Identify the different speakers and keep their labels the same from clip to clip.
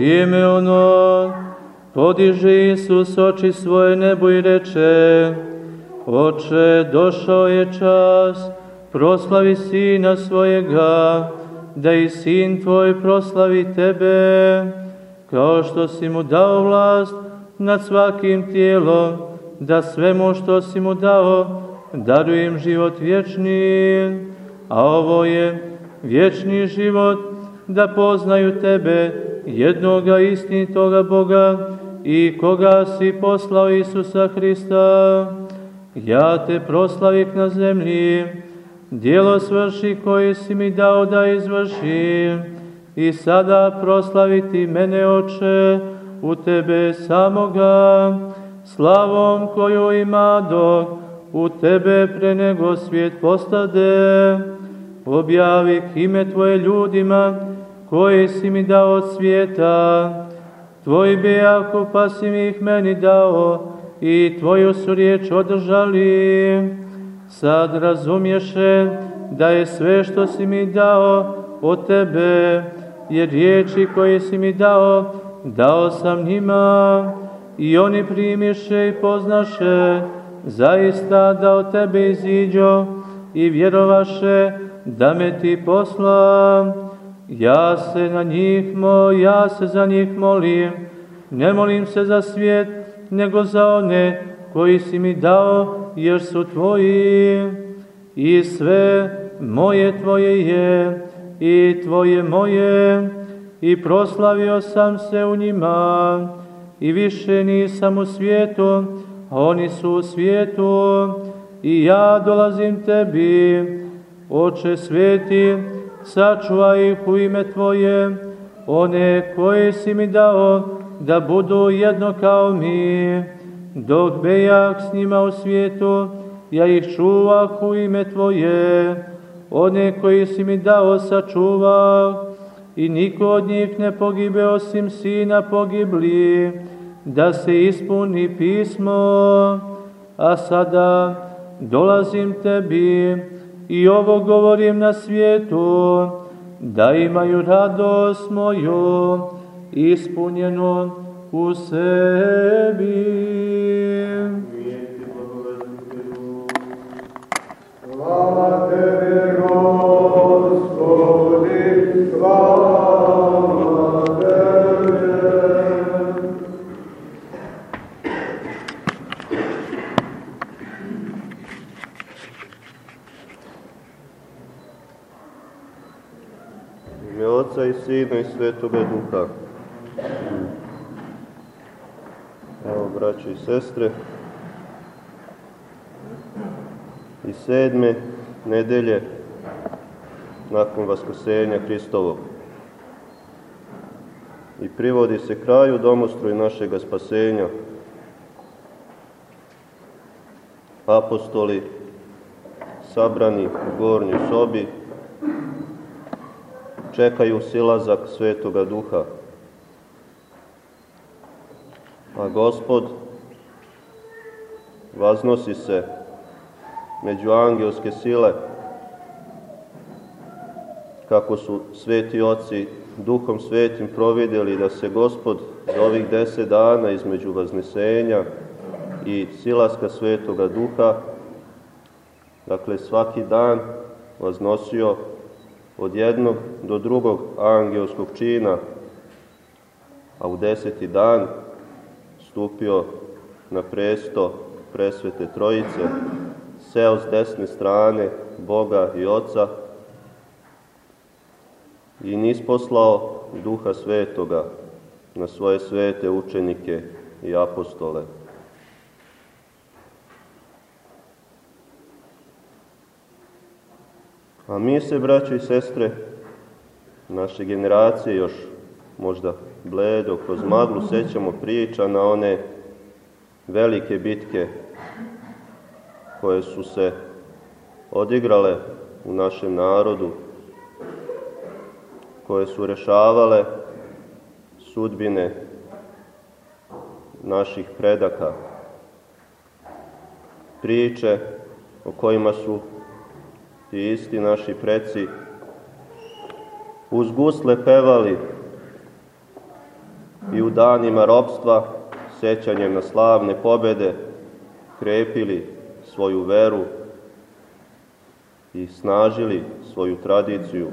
Speaker 1: vrijeme ono, podiže Isus oči svoje nebo i reče, Oče, došao je čas, proslavi Sina svojega, da i Sin Tvoj proslavi Tebe, kao što si mu dao vlast nad svakim tijelom, da svemu što si mu dao, darujem život vječni, a ovo je vječni život, da poznaju Tebe, jednoga istinitoga Boga i koga si poslao Isusa Hrista. Ja te proslavik na zemlji, dijelo svrši koje si mi dao da izvršim, i sada proslaviti mene, oče, u tebe samoga, slavom koju ima dok u tebe pre nego svijet postade, objavi ime tvoje ljudima koje si mi dao od svijeta, tvoj bejako pa si mi ih meni dao i tvoju su riječ održali. Sad razumješe da je sve što si mi dao od tebe, jer riječi koje si mi dao, dao sam njima i oni primiše i poznaše zaista da od tebe iziđo i vjerovaše da me ti poslam. Ja se na njih mo, ja se za njih molim, ne molim se za svijet, nego za one koji si mi dao, jer su tvoji. I sve moje tvoje je, i tvoje moje, i proslavio sam se u njima, i više nisam u svijetu, oni su u svijetu, i ja dolazim tebi, Oče sveti, sačuvaj ih u ime Tvoje, one koje si mi dao, da budu jedno kao mi, dok bejak s njima u svijetu, ja ih čuvah u ime Tvoje, one koji si mi dao sačuvah, i niko od njih ne pogibe osim sina pogibli, da se ispuni pismo, a sada dolazim tebi i ovo govorim na svijetu, da imaju radost moju ispunjenu u sebi.
Speaker 2: Sina i Svetoga Duha. Evo, braće i sestre, i sedme nedelje nakon vaskrsenja Hristovog i privodi se kraju domostroj našega spasenja. Apostoli sabrani u gornjoj sobi čekaju silazak Svetoga Duha. A Gospod vaznosi se među angelske sile, kako su sveti oci duhom svetim providjeli da se Gospod za ovih deset dana između vaznesenja i silaska Svetoga Duha, dakle svaki dan vaznosio od jednog do drugog angelskog čina, a u deseti dan stupio na presto presvete trojice, seo s desne strane Boga i Oca i nisposlao duha svetoga na svoje svete učenike i apostole. A mi se, braćo i sestre, naše generacije još možda bledo, kroz maglu sećamo priča na one velike bitke koje su se odigrale u našem narodu, koje su rešavale sudbine naših predaka. Priče o kojima su ti isti naši preci uz gusle pevali i u danima robstva, sećanjem na slavne pobede, krepili svoju veru i snažili svoju tradiciju.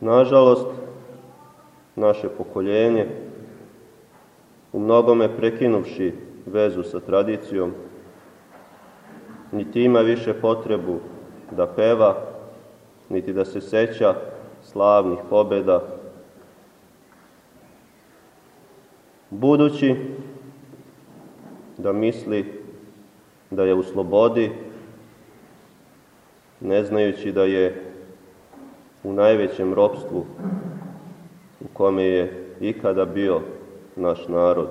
Speaker 2: Nažalost, naše pokoljenje, u mnogome prekinuvši vezu sa tradicijom, niti ima više potrebu da peva, niti da se seća slavnih pobeda, budući da misli da je u slobodi, ne znajući da je u najvećem ropstvu u kome je ikada bio naš narod.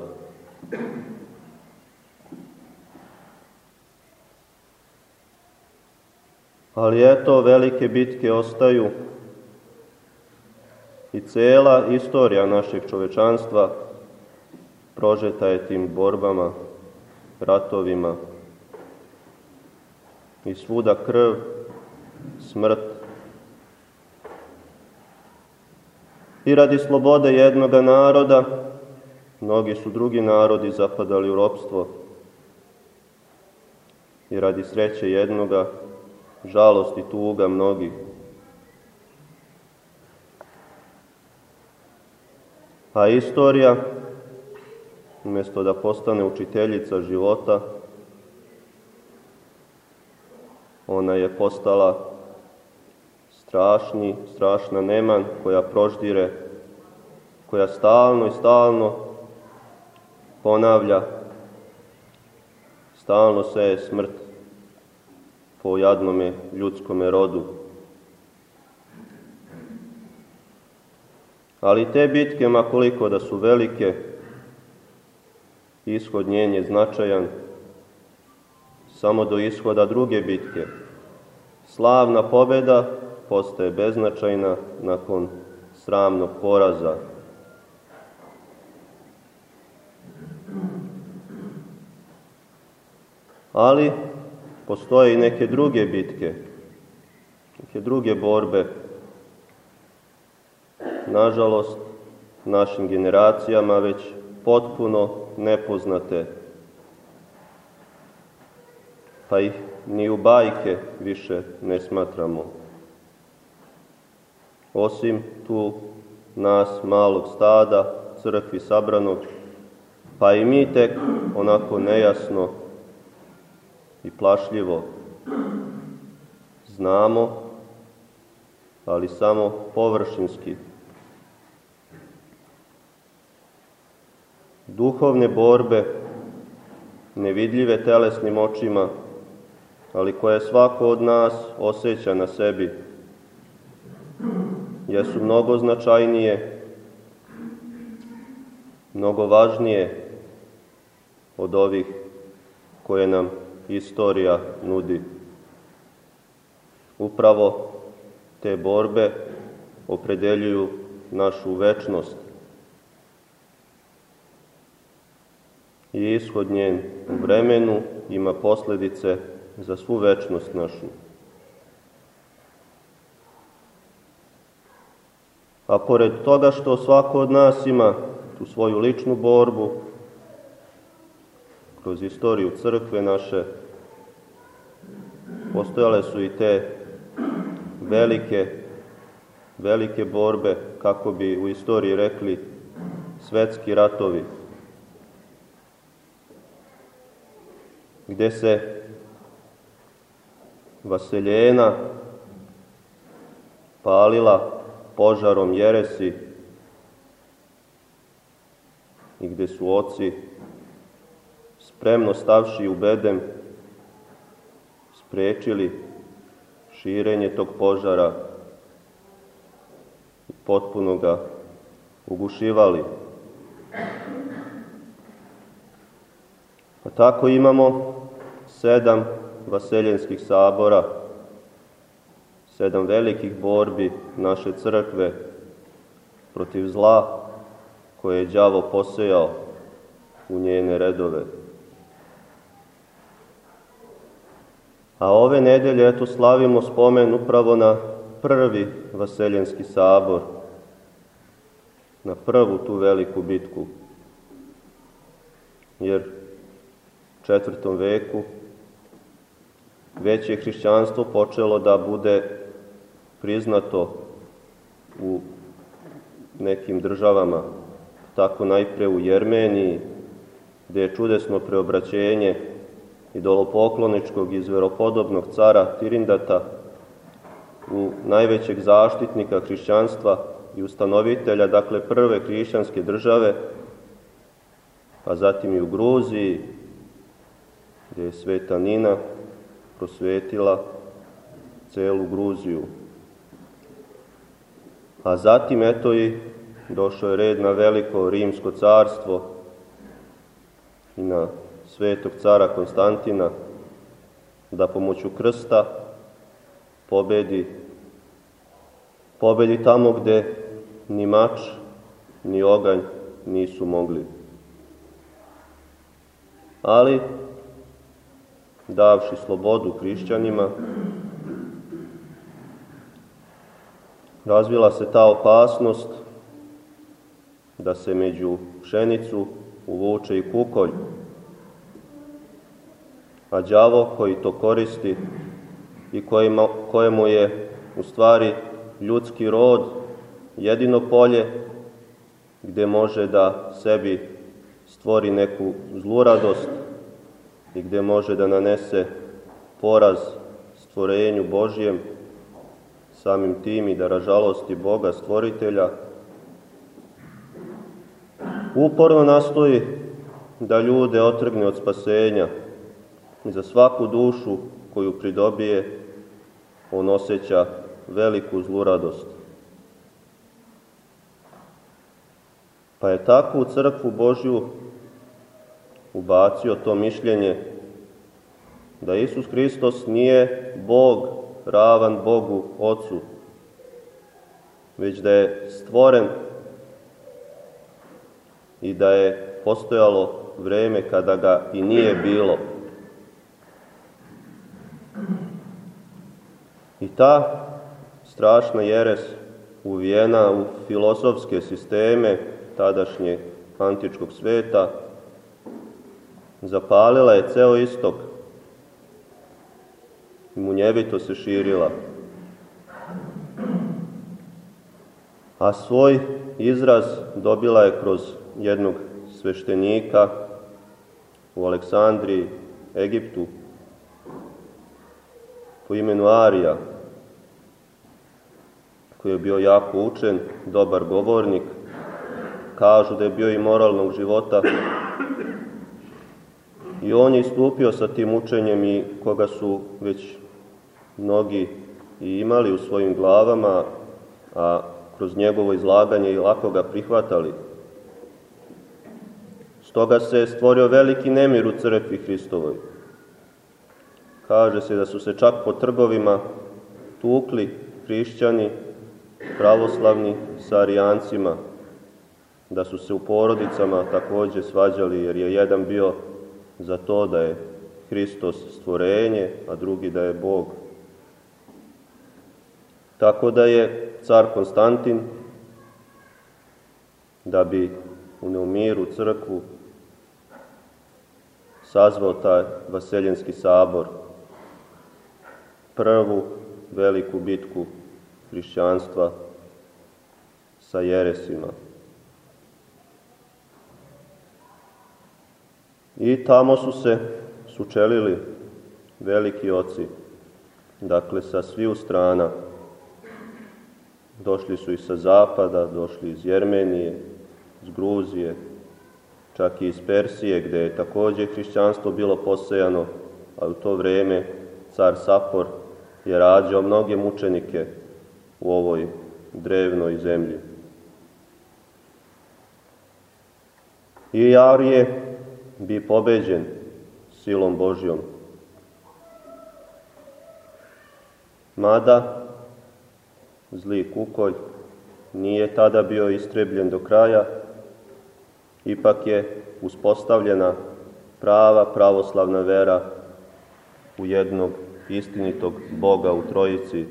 Speaker 2: Ali eto, velike bitke ostaju i cela istorija našeg čovečanstva prožeta je tim borbama, ratovima i svuda krv, smrt. I radi slobode jednoga naroda, mnogi su drugi narodi zapadali u ropstvo. I radi sreće jednoga, žalost i tuga mnogih. A istorija, umjesto da postane učiteljica života, ona je postala strašni, strašna neman koja proždire, koja stalno i stalno ponavlja, stalno se je smrt po jadnome ljudskome rodu. Ali te bitke, makoliko da su velike, ishod njen je značajan, samo do ishoda druge bitke. Slavna pobeda postaje beznačajna nakon sramnog poraza. Ali postoje i neke druge bitke, neke druge borbe. Nažalost, našim generacijama već potpuno nepoznate, pa ih ni u bajke više ne smatramo. Osim tu nas malog stada, crkvi sabranog, pa i mi tek onako nejasno i plašljivo znamo, ali samo površinski. Duhovne borbe, nevidljive telesnim očima, ali koje svako od nas osjeća na sebi, jesu mnogo značajnije, mnogo važnije od ovih koje nam istorija nudi. Upravo te borbe opredeljuju našu večnost i ishod njen u vremenu ima posledice za svu večnost našu. A pored toga što svako od nas ima tu svoju ličnu borbu, kroz istoriju crkve naše, postojale su i te velike, velike borbe, kako bi u istoriji rekli, svetski ratovi, gde se vaseljena palila požarom jeresi i gde su oci spremno stavši u bedem sprečili širenje tog požara i potpuno ga ugušivali. Pa tako imamo sedam vaseljenskih sabora, sedam velikih borbi naše crkve protiv zla koje je đavo posejao u njene redove. A ove nedelje, eto, slavimo spomen upravo na prvi vaseljenski sabor, na prvu tu veliku bitku. Jer u četvrtom veku već je hrišćanstvo počelo da bude priznato u nekim državama, tako najpre u Jermeniji, gde je čudesno preobraćenje idolopokloničkog i zveropodobnog cara Tirindata u najvećeg zaštitnika hrišćanstva i ustanovitelja, dakle prve hrišćanske države, pa zatim i u Gruziji, gde je Sveta Nina prosvetila celu Gruziju. A zatim, eto i došao je red na veliko rimsko carstvo i na svetog cara Konstantina, da pomoću krsta pobedi, pobedi tamo gde ni mač, ni oganj nisu mogli. Ali, davši slobodu hrišćanima, razvila se ta opasnost da se među pšenicu uvuče i kukolj, a đavo koji to koristi i kojima, kojemu je u stvari ljudski rod jedino polje gde može da sebi stvori neku zluradost i gde može da nanese poraz stvorenju Božijem, samim tim i da ražalosti Boga stvoritelja, uporno nastoji da ljude otrgne od spasenja i za svaku dušu koju pridobije on osjeća veliku zluradost. Pa je tako u crkvu Božju ubacio to mišljenje da Isus Hristos nije Bog ravan Bogu Ocu, već da je stvoren i da je postojalo vreme kada ga i nije bilo. Ta strašna jeres uvijena u filosofske sisteme tadašnje antičkog sveta zapalila je ceo istok i munjevito se širila. A svoj izraz dobila je kroz jednog sveštenika u Aleksandriji, Egiptu, po imenu Arija, koji je bio jako učen, dobar govornik, kažu da je bio i moralnog života. I on je istupio sa tim učenjem i koga su već mnogi i imali u svojim glavama, a kroz njegovo izlaganje i lako ga prihvatali. Stoga se stvorio veliki nemir u crkvi Hristovoj. Kaže se da su se čak po trgovima tukli hrišćani, pravoslavni sa arijancima, da su se u porodicama takođe svađali, jer je jedan bio za to da je Hristos stvorenje, a drugi da je Bog. Tako da je car Konstantin, da bi u neumiru crkvu sazvao taj vaseljenski sabor, prvu veliku bitku hrišćanstva sa jeresima. I tamo su se sučelili veliki oci, dakle sa sviju strana. Došli su i sa zapada, došli iz Jermenije, iz Gruzije, čak i iz Persije, gde je takođe hrišćanstvo bilo posejano, a u to vreme car Sapor je rađao mnoge mučenike u ovoj drevnoj zemlji. I Arije bi pobeđen silom Božjom. Mada zli kukolj nije tada bio istrebljen do kraja, ipak je uspostavljena prava pravoslavna vera u jednog istinitog Boga u Trojici,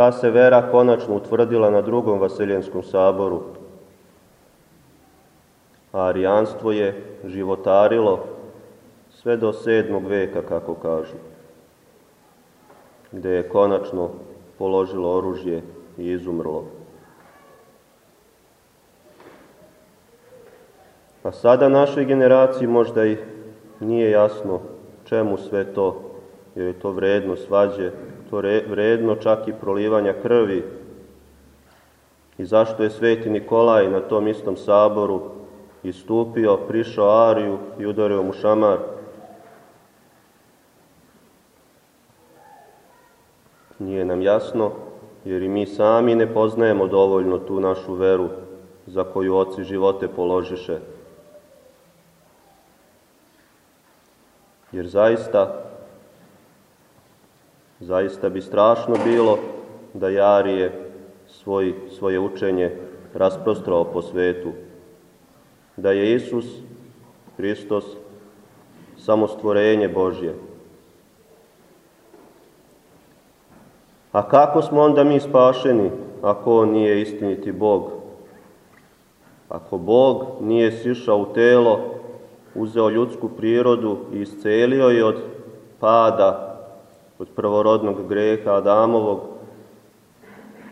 Speaker 2: ta se vera konačno utvrdila na drugom Vasiljenskom saboru. A arijanstvo je životarilo sve do sedmog veka, kako kažu, gde je konačno položilo oružje i izumrlo. A sada našoj generaciji možda i nije jasno čemu sve to, jer je to vredno svađe, to vredno čak i prolivanja krvi. I zašto je sveti Nikolaj na tom istom saboru istupio, prišao Ariju i udario mu šamar. Nije nam jasno, jer i mi sami ne poznajemo dovoljno tu našu veru za koju oci živote položiše. Jer zaista, zaista bi strašno bilo da Jarije svoj, svoje učenje rasprostrao po svetu. Da je Isus Hristos samo stvorenje Božje. A kako smo onda mi spašeni ako On nije istiniti Bog? Ako Bog nije sišao u telo uzeo ljudsku prirodu i iscelio je od pada, od prvorodnog greha Adamovog,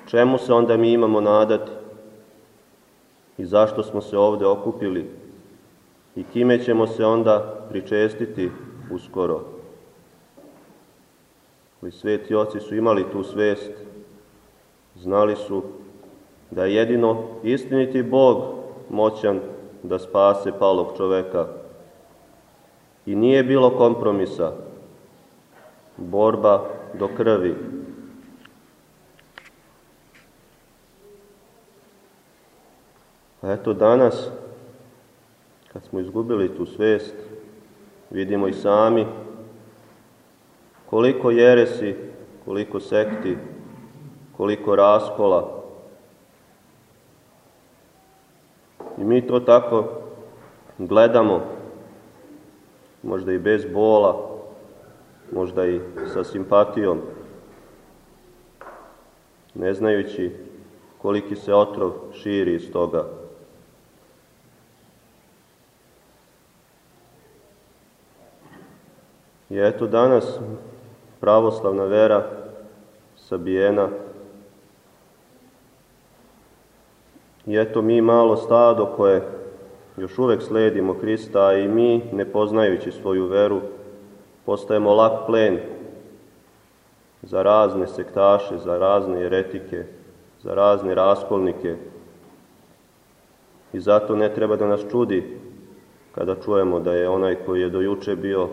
Speaker 2: čemu se onda mi imamo nadati i zašto smo se ovde okupili i kime ćemo se onda pričestiti uskoro. Ali sveti oci su imali tu svest, znali su da je jedino istiniti Bog moćan da spase palog čoveka, I nije bilo kompromisa. Borba do krvi. A eto danas, kad smo izgubili tu svest, vidimo i sami koliko jeresi, koliko sekti, koliko raskola. I mi to tako gledamo možda i bez bola, možda i sa simpatijom, ne znajući koliki se otrov širi iz toga. I eto danas pravoslavna vera sabijena i eto mi malo stado koje još uvek sledimo Hrista i mi, ne poznajući svoju veru, postajemo lak plen za razne sektaše, za razne eretike, za razne raskolnike. I zato ne treba da nas čudi kada čujemo da je onaj koji je dojuče bio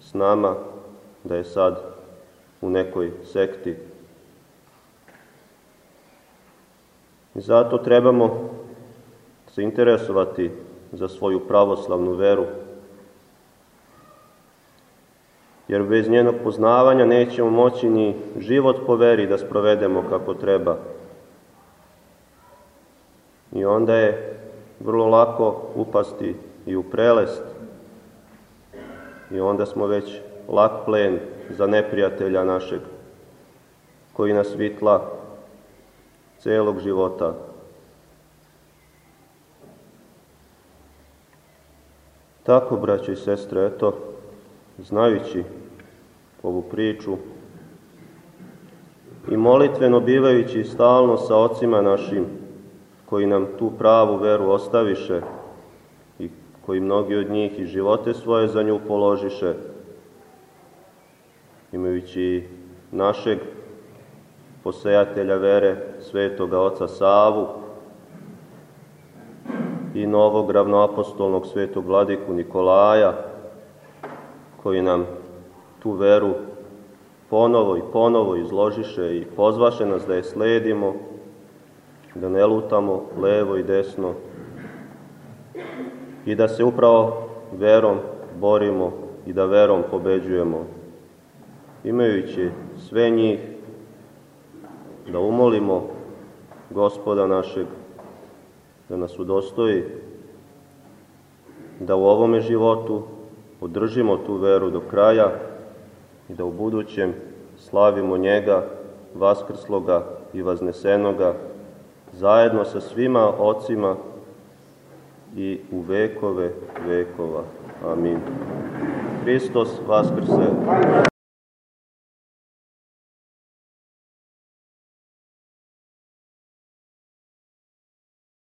Speaker 2: s nama, da je sad u nekoj sekti. I zato trebamo se interesovati za svoju pravoslavnu veru. Jer bez njenog poznavanja nećemo moći ni život po veri da sprovedemo kako treba. I onda je vrlo lako upasti i u prelest. I onda smo već lak plen za neprijatelja našeg, koji nas vitla celog života. Tako, braće i sestre, eto, znajući ovu priču i molitveno bivajući stalno sa ocima našim, koji nam tu pravu veru ostaviše i koji mnogi od njih i živote svoje za nju položiše, imajući našeg posejatelja vere, svetoga oca Savu, i novog ravnoapostolnog svetog vladiku Nikolaja, koji nam tu veru ponovo i ponovo izložiše i pozvaše nas da je sledimo, da ne lutamo levo i desno i da se upravo verom borimo i da verom pobeđujemo. Imajući sve njih, da umolimo gospoda našeg da nas udostoji da u ovome životu održimo tu veru do kraja i da u budućem slavimo njega vaskrsloga i vaznesenoga, zajedno sa svima ocima i u vekove vekova. Amin. Hristos Vaskrse!